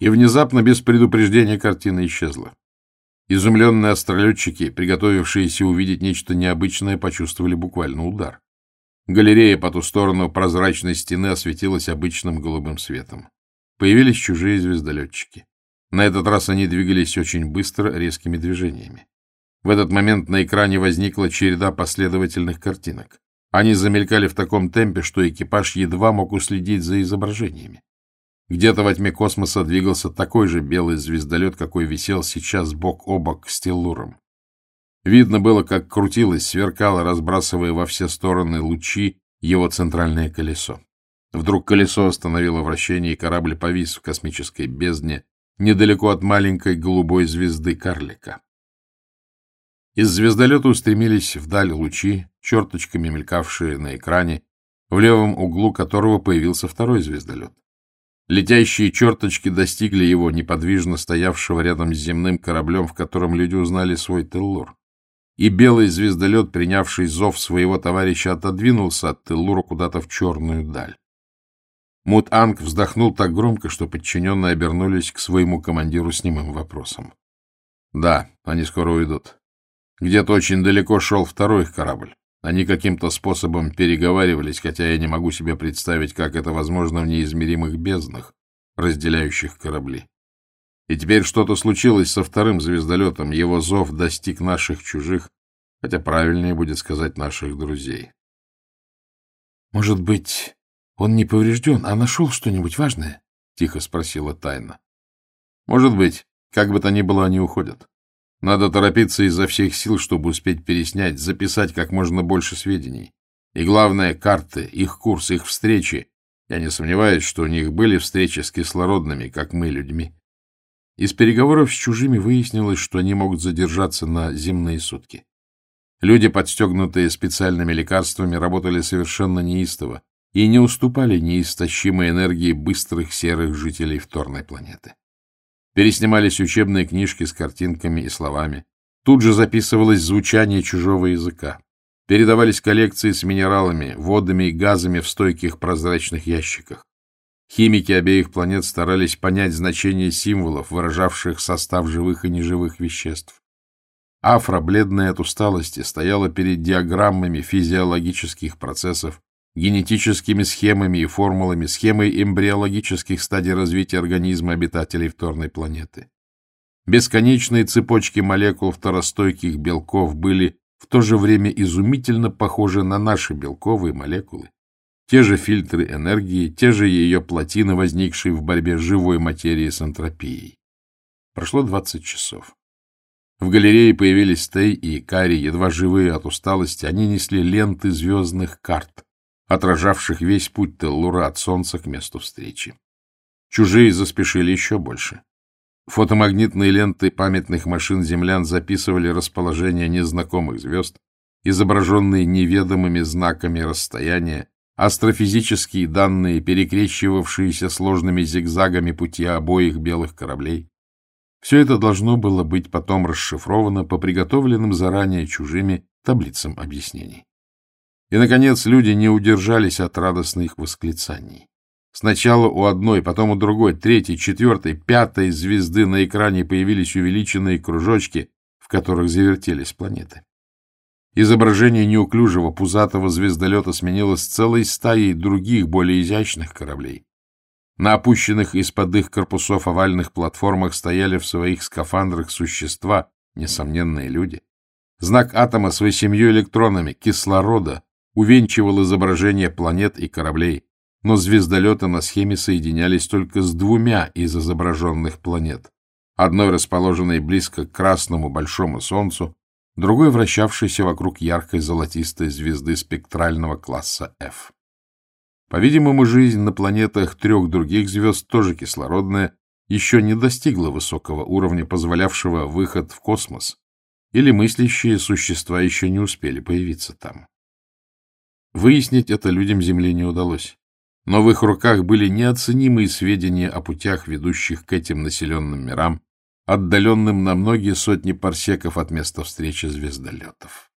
И внезапно, без предупреждения, картина исчезла. Изумленные астролетчики, приготовившиеся увидеть нечто необычное, почувствовали буквально удар. Галерея по ту сторону прозрачной стены осветилась обычным голубым светом. Появились чужие звездолетчики. На этот раз они двигались очень быстро, резкими движениями. В этот момент на экране возникла череда последовательных картинок. Они замелькали в таком темпе, что экипаж едва мог уследить за изображениями. Где-то во тьме космоса двигался такой же белый звездолет, какой висел сейчас бок о бок с Теллуром. Видно было, как крутилось, сверкало, разбрасывая во все стороны лучи его центральное колесо. Вдруг колесо остановило вращение, и корабль повис в космической бездне, недалеко от маленькой голубой звезды карлика. Из звездолета устремились вдаль лучи, черточками мелькавшие на экране, в левом углу которого появился второй звездолет. Летящие черточки достигли его, неподвижно стоявшего рядом с земным кораблем, в котором люди узнали свой Теллур. И белый звездолет, принявший зов своего товарища, отодвинулся от Теллура куда-то в черную даль. Мут-Анг вздохнул так громко, что подчиненные обернулись к своему командиру с немым вопросом. — Да, они скоро уйдут. Где-то очень далеко шел второй их корабль. Они каким-то способом переговаривались, хотя я не могу себе представить, как это возможно в неизмеримых безднах, разделяющих корабли. И теперь что-то случилось со вторым звездолетом, его зов достиг наших чужих, хотя правильнее будет сказать наших друзей. — Может быть, он не поврежден, а нашел что-нибудь важное? — тихо спросила Тайна. — Может быть. Как бы то ни было, они уходят. Надо торопиться изо всех сил, чтобы успеть переснять, записать как можно больше сведений. И главное, карты, их курс, их встречи. Я не сомневаюсь, что у них были встречи с кислородными, как мы, людьми. Из переговоров с чужими выяснилось, что они могут задержаться на земные сутки. Люди, подстегнутые специальными лекарствами, работали совершенно неистово и не уступали неистощимой энергии быстрых серых жителей вторной планеты. Переснимались учебные книжки с картинками и словами. Тут же записывалось звучание чужого языка. Передавались коллекции с минералами, водами и газами в стойких прозрачных ящиках. Химики обеих планет старались понять значение символов, выражавших состав живых и неживых веществ. Афра, бледная от усталости, стояла перед диаграммами физиологических процессов генетическими схемами и формулами, схемой эмбриологических стадий развития организма обитателей вторной планеты. Бесконечные цепочки молекул второстойких белков были в то же время изумительно похожи на наши белковые молекулы. Те же фильтры энергии, те же ее плотины, возникшие в борьбе живой материи с энтропией. Прошло 20 часов. В галерее появились Тей и Кари, едва живые от усталости, они несли ленты звездных карт, отражавших весь путь Теллура от Солнца к месту встречи. Чужие заспешили еще больше. Фотомагнитные ленты памятных машин землян записывали расположение незнакомых звезд, изображенные неведомыми знаками расстояния, астрофизические данные, перекрещивавшиеся сложными зигзагами пути обоих белых кораблей. Все это должно было быть потом расшифровано по приготовленным заранее чужими таблицам объяснений. И, наконец, люди не удержались от радостных восклицаний. Сначала у одной, потом у другой, третьей, четвертой, пятой звезды на экране появились увеличенные кружочки, в которых завертелись планеты. Изображение неуклюжего пузатого звездолета сменилось целой стаей других, более изящных кораблей. На опущенных из-под их корпусов овальных платформах стояли в своих скафандрах существа, несомненные люди. Знак атома с восемью электронами, кислорода, увенчивал изображение планет и кораблей, но звездолеты на схеме соединялись только с двумя из изображенных планет, одной расположенной близко к красному большому Солнцу, другой вращавшейся вокруг яркой золотистой звезды спектрального класса F. По-видимому, жизнь на планетах трех других звезд, тоже кислородная, еще не достигла высокого уровня, позволявшего выход в космос, или мыслящие существа еще не успели появиться там. Выяснить это людям Земли не удалось. Но в их руках были неоценимые сведения о путях, ведущих к этим населенным мирам, отдаленным на многие сотни парсеков от места встречи звездолетов.